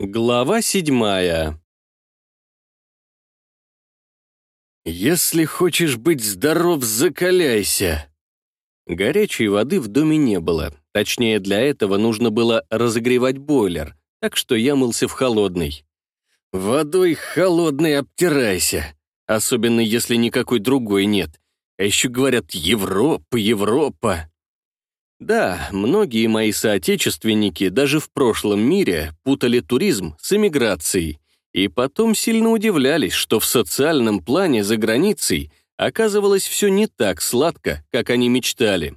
Глава седьмая «Если хочешь быть здоров, закаляйся!» Горячей воды в доме не было. Точнее, для этого нужно было разогревать бойлер, так что я мылся в холодный. «Водой холодной обтирайся!» Особенно, если никакой другой нет. А еще говорят «Европа, Европа!» Да, многие мои соотечественники даже в прошлом мире путали туризм с эмиграцией, и потом сильно удивлялись, что в социальном плане за границей оказывалось все не так сладко, как они мечтали.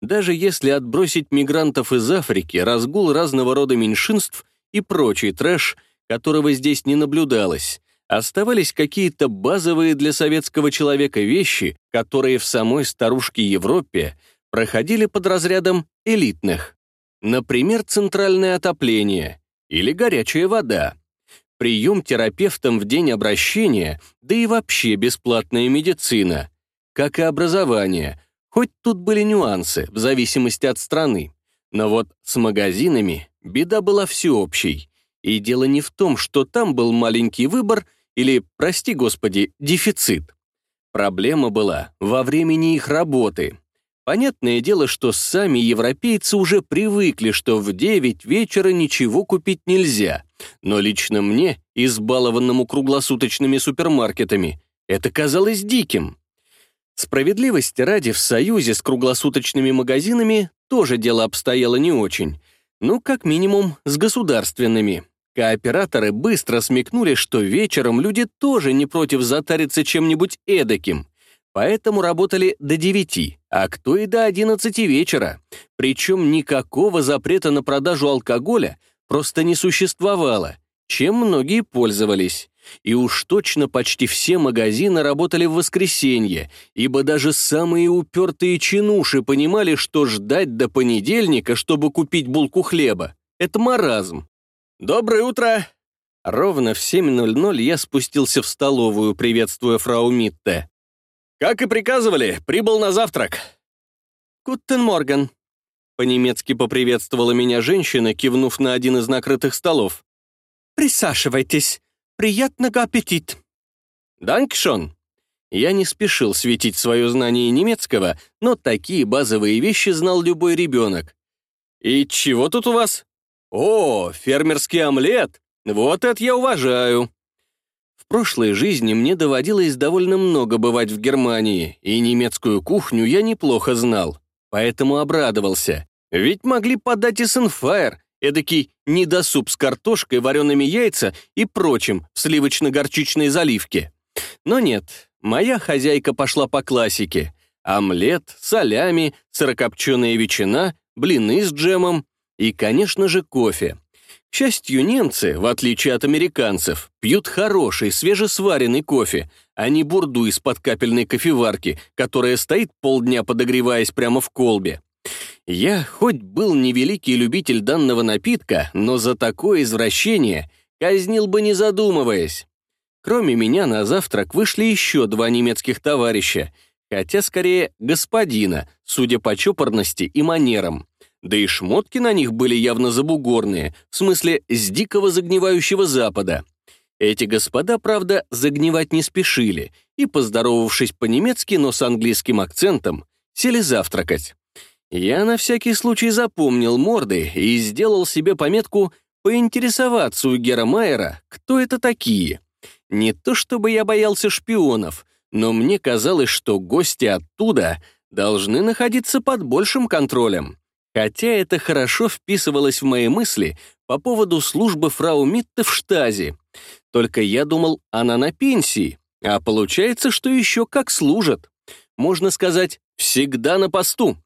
Даже если отбросить мигрантов из Африки, разгул разного рода меньшинств и прочий трэш, которого здесь не наблюдалось, оставались какие-то базовые для советского человека вещи, которые в самой старушке Европе проходили под разрядом элитных. Например, центральное отопление или горячая вода, прием терапевтом в день обращения, да и вообще бесплатная медицина, как и образование, хоть тут были нюансы в зависимости от страны. Но вот с магазинами беда была всеобщей. И дело не в том, что там был маленький выбор или, прости господи, дефицит. Проблема была во времени их работы. Понятное дело, что сами европейцы уже привыкли, что в 9 вечера ничего купить нельзя. Но лично мне, избалованному круглосуточными супермаркетами, это казалось диким. Справедливости ради, в союзе с круглосуточными магазинами тоже дело обстояло не очень. Ну, как минимум, с государственными. Кооператоры быстро смекнули, что вечером люди тоже не против затариться чем-нибудь эдаким поэтому работали до 9, а кто и до 11 вечера. Причем никакого запрета на продажу алкоголя просто не существовало, чем многие пользовались. И уж точно почти все магазины работали в воскресенье, ибо даже самые упертые чинуши понимали, что ждать до понедельника, чтобы купить булку хлеба, это маразм. «Доброе утро!» Ровно в 7.00 я спустился в столовую, приветствуя фрау Митте. «Как и приказывали, прибыл на завтрак». «Гутен Морган», — по-немецки поприветствовала меня женщина, кивнув на один из накрытых столов. «Присаживайтесь. Приятного аппетит». «Данкшон». Я не спешил светить свое знание немецкого, но такие базовые вещи знал любой ребенок. «И чего тут у вас?» «О, фермерский омлет! Вот это я уважаю!» В прошлой жизни мне доводилось довольно много бывать в Германии, и немецкую кухню я неплохо знал, поэтому обрадовался. Ведь могли подать и сенфайр, эдакий недосуп с картошкой, вареными яйца и прочим в сливочно-горчичной заливке. Но нет, моя хозяйка пошла по классике. Омлет, солями, сырокопченая ветчина, блины с джемом и, конечно же, кофе. К счастью, немцы, в отличие от американцев, пьют хороший, свежесваренный кофе, а не бурду из-под капельной кофеварки, которая стоит полдня подогреваясь прямо в колбе. Я, хоть был невеликий любитель данного напитка, но за такое извращение казнил бы не задумываясь. Кроме меня на завтрак вышли еще два немецких товарища, хотя скорее господина, судя по чопорности и манерам. Да и шмотки на них были явно забугорные, в смысле с дикого загнивающего запада. Эти господа, правда, загнивать не спешили и, поздоровавшись по-немецки, но с английским акцентом, сели завтракать. Я на всякий случай запомнил морды и сделал себе пометку поинтересоваться у Гера Майера, кто это такие. Не то чтобы я боялся шпионов, но мне казалось, что гости оттуда должны находиться под большим контролем. Хотя это хорошо вписывалось в мои мысли по поводу службы фрау Митте в штазе. Только я думал, она на пенсии, а получается, что еще как служат. Можно сказать, всегда на посту.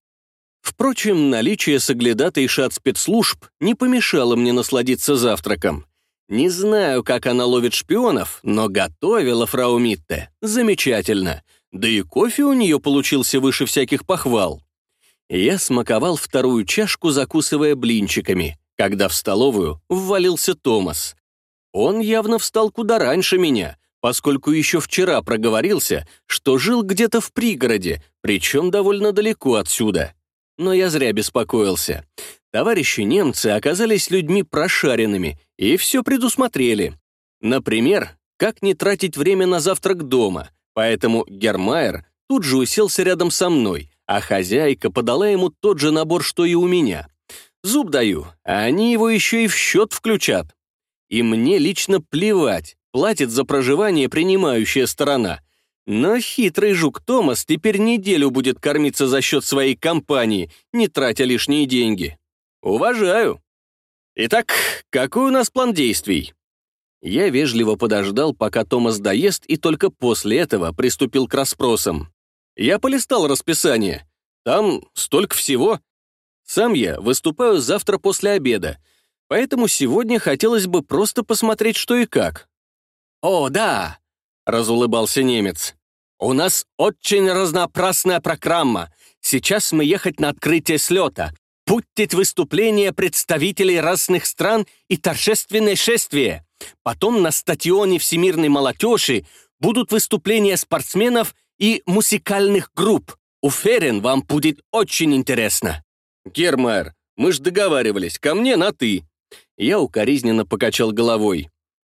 Впрочем, наличие соглядата и шат спецслужб не помешало мне насладиться завтраком. Не знаю, как она ловит шпионов, но готовила фрау Митте замечательно. Да и кофе у нее получился выше всяких похвал. Я смаковал вторую чашку, закусывая блинчиками, когда в столовую ввалился Томас. Он явно встал куда раньше меня, поскольку еще вчера проговорился, что жил где-то в пригороде, причем довольно далеко отсюда. Но я зря беспокоился. Товарищи немцы оказались людьми прошаренными и все предусмотрели. Например, как не тратить время на завтрак дома, поэтому Гермайер тут же уселся рядом со мной, а хозяйка подала ему тот же набор, что и у меня. Зуб даю, а они его еще и в счет включат. И мне лично плевать, платит за проживание принимающая сторона. Но хитрый жук Томас теперь неделю будет кормиться за счет своей компании, не тратя лишние деньги. Уважаю. Итак, какой у нас план действий? Я вежливо подождал, пока Томас доест, и только после этого приступил к расспросам. Я полистал расписание. Там столько всего. Сам я выступаю завтра после обеда, поэтому сегодня хотелось бы просто посмотреть, что и как. «О, да!» — разулыбался немец. «У нас очень разнообразная программа. Сейчас мы ехать на открытие слета. Будет выступление представителей разных стран и торжественное шествие. Потом на стадионе всемирной молодежи будут выступления спортсменов и музыкальных групп. Уверен, вам будет очень интересно». «Гермайер, мы ж договаривались, ко мне на «ты». Я укоризненно покачал головой.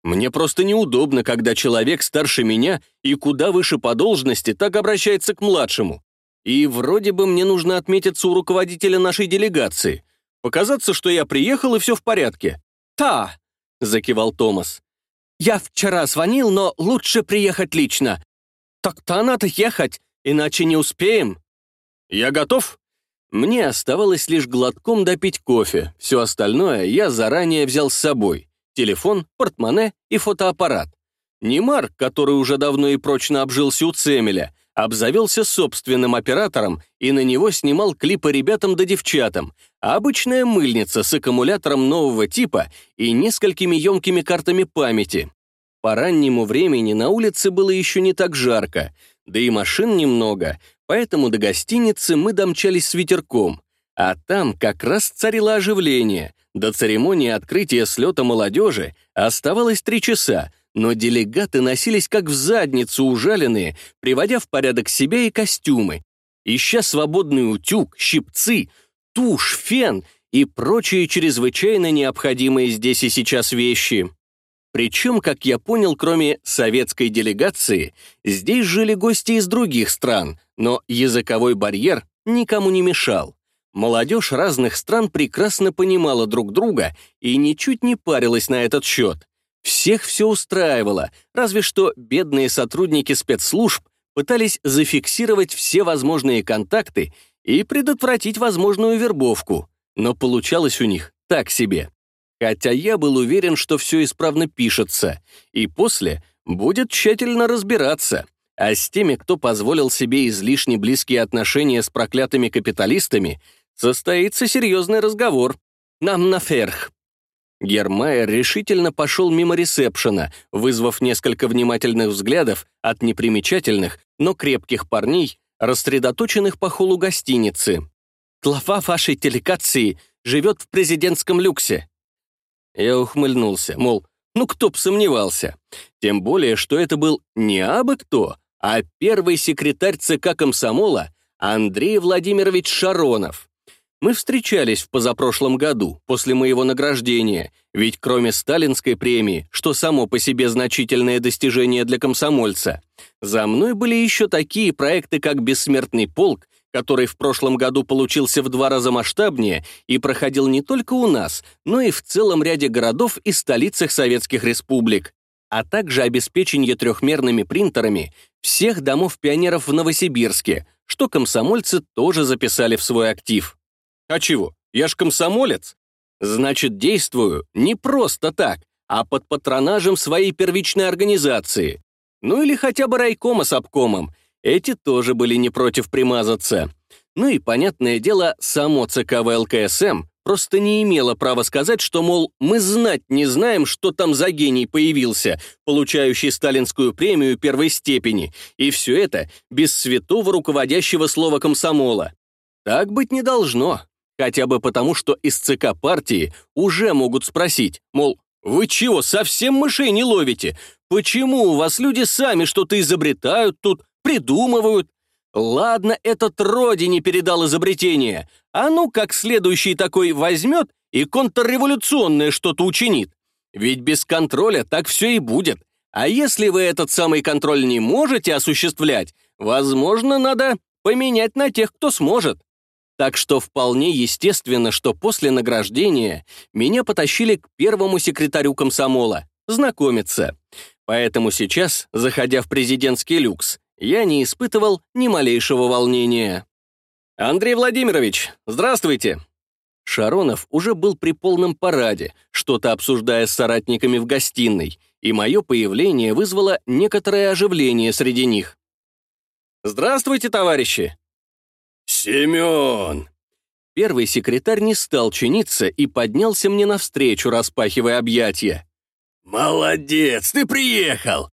Мне просто неудобно, когда человек старше меня и куда выше по должности так обращается к младшему. И вроде бы мне нужно отметиться у руководителя нашей делегации. Показаться, что я приехал и все в порядке. «Та!» — закивал Томас. «Я вчера звонил, но лучше приехать лично. Так-то надо ехать, иначе не успеем». «Я готов?» Мне оставалось лишь глотком допить кофе. Все остальное я заранее взял с собой телефон, портмоне и фотоаппарат. Не Марк, который уже давно и прочно обжился у Цемеля, обзавелся собственным оператором и на него снимал клипы ребятам да девчатам, а обычная мыльница с аккумулятором нового типа и несколькими емкими картами памяти. По раннему времени на улице было еще не так жарко, да и машин немного, поэтому до гостиницы мы домчались с ветерком, а там как раз царило оживление — до церемонии открытия слета молодежи оставалось три часа, но делегаты носились как в задницу ужаленные, приводя в порядок себя и костюмы, ища свободный утюг, щипцы, тушь, фен и прочие чрезвычайно необходимые здесь и сейчас вещи. Причем, как я понял, кроме советской делегации, здесь жили гости из других стран, но языковой барьер никому не мешал. Молодежь разных стран прекрасно понимала друг друга и ничуть не парилась на этот счет. Всех все устраивало, разве что бедные сотрудники спецслужб пытались зафиксировать все возможные контакты и предотвратить возможную вербовку, но получалось у них так себе. Хотя я был уверен, что все исправно пишется, и после будет тщательно разбираться. А с теми, кто позволил себе излишне близкие отношения с проклятыми капиталистами, Состоится серьезный разговор. Нам наферх». Гермайер решительно пошел мимо ресепшена, вызвав несколько внимательных взглядов от непримечательных, но крепких парней, рассредоточенных по холу гостиницы. «Глава вашей делегации живет в президентском люксе». Я ухмыльнулся, мол, ну кто б сомневался. Тем более, что это был не абы кто, а первый секретарь ЦК комсомола Андрей Владимирович Шаронов. Мы встречались в позапрошлом году, после моего награждения, ведь кроме сталинской премии, что само по себе значительное достижение для комсомольца, за мной были еще такие проекты, как «Бессмертный полк», который в прошлом году получился в два раза масштабнее и проходил не только у нас, но и в целом ряде городов и столицах советских республик, а также обеспечение трехмерными принтерами всех домов пионеров в Новосибирске, что комсомольцы тоже записали в свой актив. А чего? Я ж комсомолец. Значит, действую не просто так, а под патронажем своей первичной организации. Ну или хотя бы райкома с обкомом. Эти тоже были не против примазаться. Ну и, понятное дело, само ЦК ВЛКСМ просто не имело права сказать, что, мол, мы знать не знаем, что там за гений появился, получающий сталинскую премию первой степени, и все это без святого руководящего слова комсомола. Так быть не должно. Хотя бы потому, что из ЦК партии уже могут спросить, мол, вы чего, совсем мышей не ловите? Почему у вас люди сами что-то изобретают тут, придумывают? Ладно, этот родине передал изобретение, а ну как следующий такой возьмет и контрреволюционное что-то учинит. Ведь без контроля так все и будет. А если вы этот самый контроль не можете осуществлять, возможно, надо поменять на тех, кто сможет. Так что вполне естественно, что после награждения меня потащили к первому секретарю комсомола, знакомиться. Поэтому сейчас, заходя в президентский люкс, я не испытывал ни малейшего волнения. «Андрей Владимирович, здравствуйте!» Шаронов уже был при полном параде, что-то обсуждая с соратниками в гостиной, и мое появление вызвало некоторое оживление среди них. «Здравствуйте, товарищи!» «Семен!» Первый секретарь не стал чиниться и поднялся мне навстречу, распахивая объятия. «Молодец, ты приехал!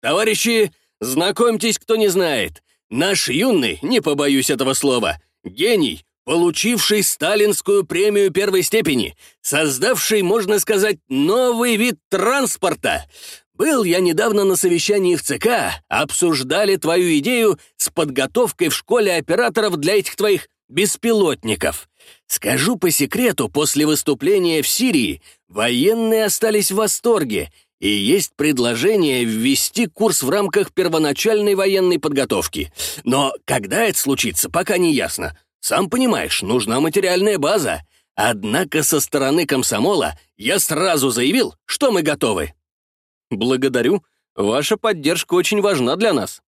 Товарищи, знакомьтесь, кто не знает. Наш юный, не побоюсь этого слова, гений, получивший сталинскую премию первой степени, создавший, можно сказать, новый вид транспорта. Был я недавно на совещании в ЦК, обсуждали твою идею с подготовкой в школе операторов для этих твоих беспилотников. Скажу по секрету, после выступления в Сирии военные остались в восторге, и есть предложение ввести курс в рамках первоначальной военной подготовки. Но когда это случится, пока не ясно. Сам понимаешь, нужна материальная база. Однако со стороны комсомола я сразу заявил, что мы готовы. Благодарю. Ваша поддержка очень важна для нас.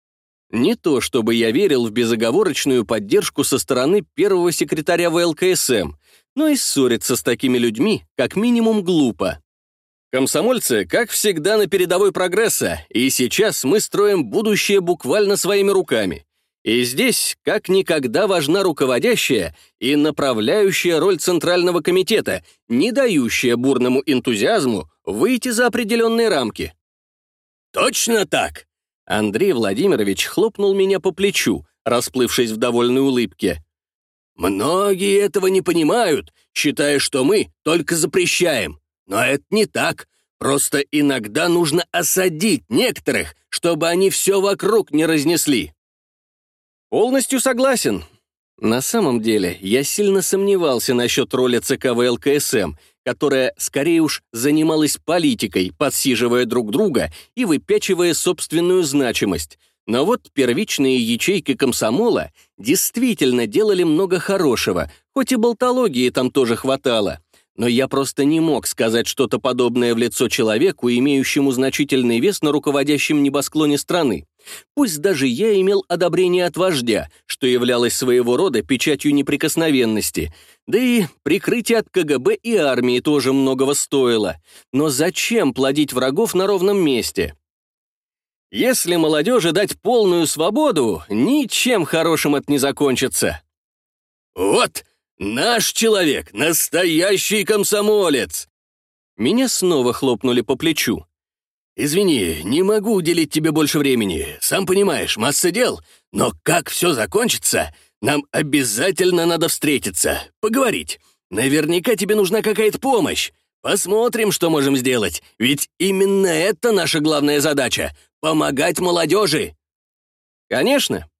Не то, чтобы я верил в безоговорочную поддержку со стороны первого секретаря ВЛКСМ, но и ссориться с такими людьми как минимум глупо. Комсомольцы, как всегда, на передовой прогресса, и сейчас мы строим будущее буквально своими руками. И здесь как никогда важна руководящая и направляющая роль Центрального комитета, не дающая бурному энтузиазму выйти за определенные рамки. «Точно так!» Андрей Владимирович хлопнул меня по плечу, расплывшись в довольной улыбке. «Многие этого не понимают, считая, что мы только запрещаем. Но это не так. Просто иногда нужно осадить некоторых, чтобы они все вокруг не разнесли». «Полностью согласен. На самом деле, я сильно сомневался насчет роли ЦК ВЛКСМ, которая скорее уж занималась политикой, подсиживая друг друга и выпячивая собственную значимость. Но вот первичные ячейки комсомола действительно делали много хорошего, хоть и болтологии там тоже хватало но я просто не мог сказать что-то подобное в лицо человеку, имеющему значительный вес на руководящем небосклоне страны. Пусть даже я имел одобрение от вождя, что являлось своего рода печатью неприкосновенности, да и прикрытие от КГБ и армии тоже многого стоило. Но зачем плодить врагов на ровном месте? Если молодежи дать полную свободу, ничем хорошим это не закончится. «Вот!» «Наш человек, настоящий комсомолец!» Меня снова хлопнули по плечу. «Извини, не могу уделить тебе больше времени. Сам понимаешь, масса дел. Но как все закончится, нам обязательно надо встретиться, поговорить. Наверняка тебе нужна какая-то помощь. Посмотрим, что можем сделать. Ведь именно это наша главная задача — помогать молодежи». «Конечно»,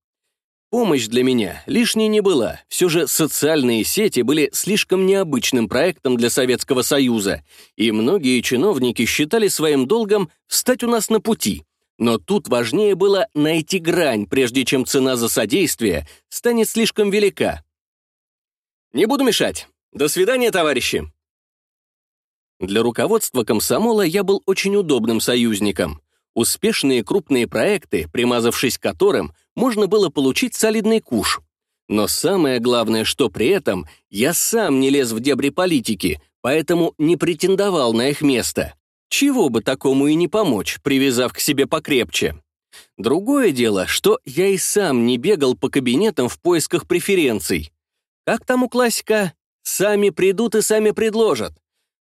Помощь для меня лишней не была, все же социальные сети были слишком необычным проектом для Советского Союза, и многие чиновники считали своим долгом встать у нас на пути. Но тут важнее было найти грань, прежде чем цена за содействие станет слишком велика. «Не буду мешать. До свидания, товарищи!» Для руководства комсомола я был очень удобным союзником. Успешные крупные проекты, примазавшись к которым, можно было получить солидный куш. Но самое главное, что при этом я сам не лез в дебри политики, поэтому не претендовал на их место. Чего бы такому и не помочь, привязав к себе покрепче. Другое дело, что я и сам не бегал по кабинетам в поисках преференций. Как там у классика? Сами придут и сами предложат.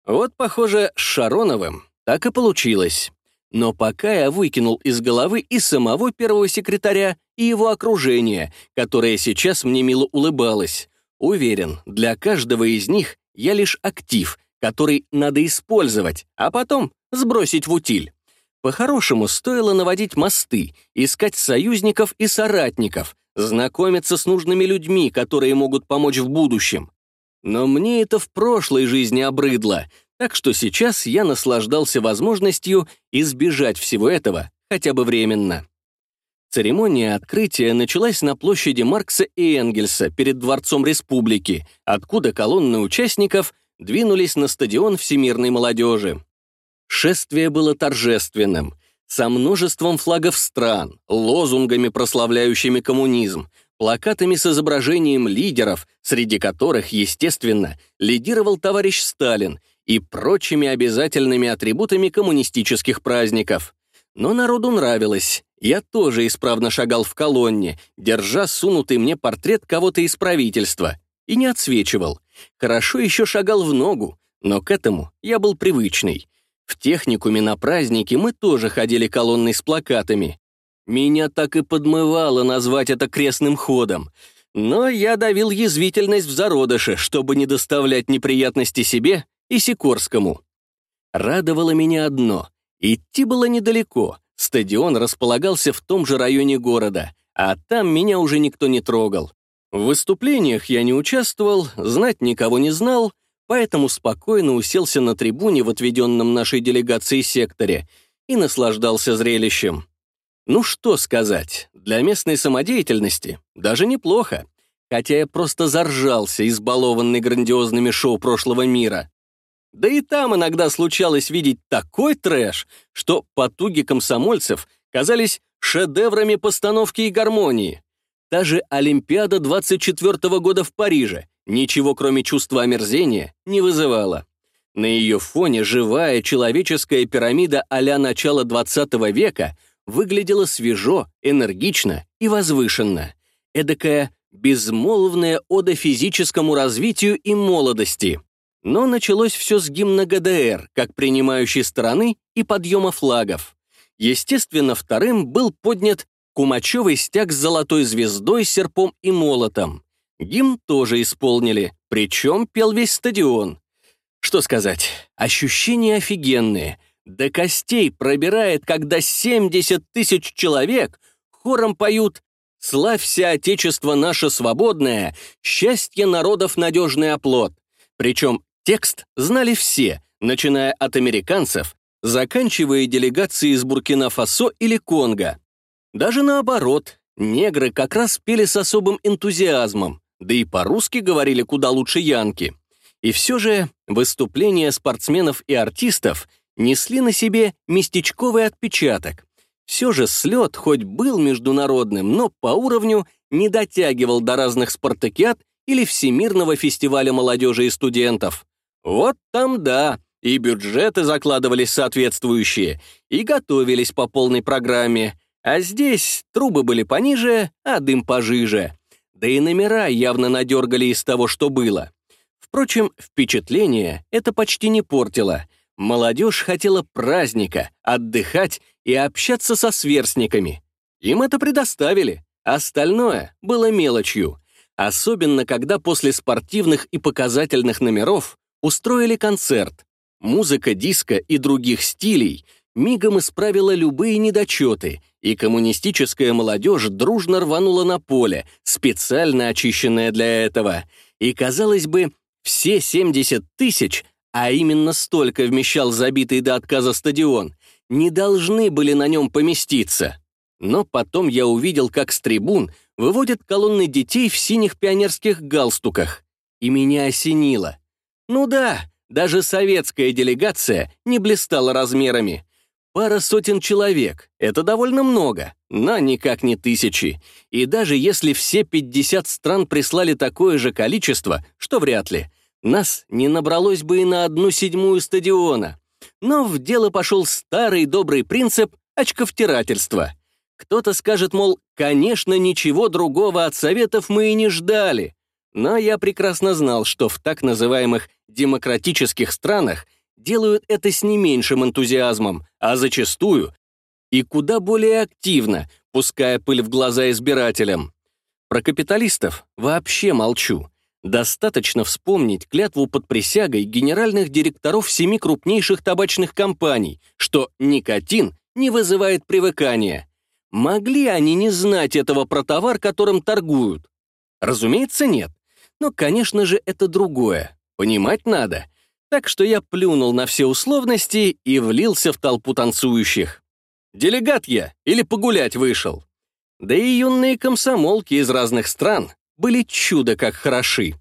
Вот, похоже, с Шароновым так и получилось. Но пока я выкинул из головы и самого первого секретаря, и его окружение, которое сейчас мне мило улыбалось. Уверен, для каждого из них я лишь актив, который надо использовать, а потом сбросить в утиль. По-хорошему, стоило наводить мосты, искать союзников и соратников, знакомиться с нужными людьми, которые могут помочь в будущем. Но мне это в прошлой жизни обрыдло, так что сейчас я наслаждался возможностью избежать всего этого хотя бы временно. Церемония открытия началась на площади Маркса и Энгельса перед Дворцом Республики, откуда колонны участников двинулись на стадион всемирной молодежи. Шествие было торжественным, со множеством флагов стран, лозунгами, прославляющими коммунизм, плакатами с изображением лидеров, среди которых, естественно, лидировал товарищ Сталин, и прочими обязательными атрибутами коммунистических праздников. Но народу нравилось. Я тоже исправно шагал в колонне, держа сунутый мне портрет кого-то из правительства, и не отсвечивал. Хорошо еще шагал в ногу, но к этому я был привычный. В техникуме на праздники мы тоже ходили колонной с плакатами. Меня так и подмывало назвать это крестным ходом. Но я давил язвительность в зародыше, чтобы не доставлять неприятности себе и Сикорскому. Радовало меня одно — идти было недалеко, стадион располагался в том же районе города, а там меня уже никто не трогал. В выступлениях я не участвовал, знать никого не знал, поэтому спокойно уселся на трибуне в отведенном нашей делегации секторе и наслаждался зрелищем. Ну что сказать, для местной самодеятельности даже неплохо, хотя я просто заржался, избалованный грандиозными шоу прошлого мира. Да и там иногда случалось видеть такой трэш, что потуги комсомольцев казались шедеврами постановки и гармонии. Та же Олимпиада 24 -го года в Париже ничего кроме чувства омерзения не вызывала. На ее фоне живая человеческая пирамида а-ля начала 20 века выглядела свежо, энергично и возвышенно. Эдакая безмолвная ода физическому развитию и молодости. Но началось все с гимна ГДР, как принимающей стороны и подъема флагов. Естественно, вторым был поднят кумачевый стяг с золотой звездой, серпом и молотом. Гимн тоже исполнили, причем пел весь стадион. Что сказать, ощущения офигенные. До костей пробирает, когда 70 тысяч человек хором поют «Славься, Отечество наше свободное, счастье народов надежный оплот». Причем Текст знали все, начиная от американцев, заканчивая делегацией из Буркина-Фасо или Конго. Даже наоборот, негры как раз пели с особым энтузиазмом, да и по-русски говорили куда лучше янки. И все же выступления спортсменов и артистов несли на себе местечковый отпечаток. Все же слет хоть был международным, но по уровню не дотягивал до разных спартакиад или Всемирного фестиваля молодежи и студентов. Вот там да, и бюджеты закладывались соответствующие, и готовились по полной программе, а здесь трубы были пониже, а дым пожиже. Да и номера явно надергали из того, что было. Впрочем, впечатление это почти не портило. Молодежь хотела праздника, отдыхать и общаться со сверстниками. Им это предоставили. Остальное было мелочью. Особенно, когда после спортивных и показательных номеров устроили концерт. Музыка диска и других стилей мигом исправила любые недочеты, и коммунистическая молодежь дружно рванула на поле, специально очищенное для этого. И, казалось бы, все 70 тысяч, а именно столько вмещал забитый до отказа стадион, не должны были на нем поместиться. Но потом я увидел, как с трибун выводят колонны детей в синих пионерских галстуках. И меня осенило. Ну да, даже советская делегация не блистала размерами. Пара сотен человек — это довольно много, но никак не тысячи. И даже если все 50 стран прислали такое же количество, что вряд ли, нас не набралось бы и на одну седьмую стадиона. Но в дело пошел старый добрый принцип очковтирательства. Кто-то скажет, мол, конечно, ничего другого от советов мы и не ждали. Но я прекрасно знал, что в так называемых демократических странах делают это с не меньшим энтузиазмом, а зачастую и куда более активно, пуская пыль в глаза избирателям. Про капиталистов вообще молчу. Достаточно вспомнить клятву под присягой генеральных директоров семи крупнейших табачных компаний, что никотин не вызывает привыкания. Могли они не знать этого про товар, которым торгуют? Разумеется, нет. Но, конечно же, это другое. Понимать надо. Так что я плюнул на все условности и влился в толпу танцующих. Делегат я или погулять вышел. Да и юные комсомолки из разных стран были чудо как хороши.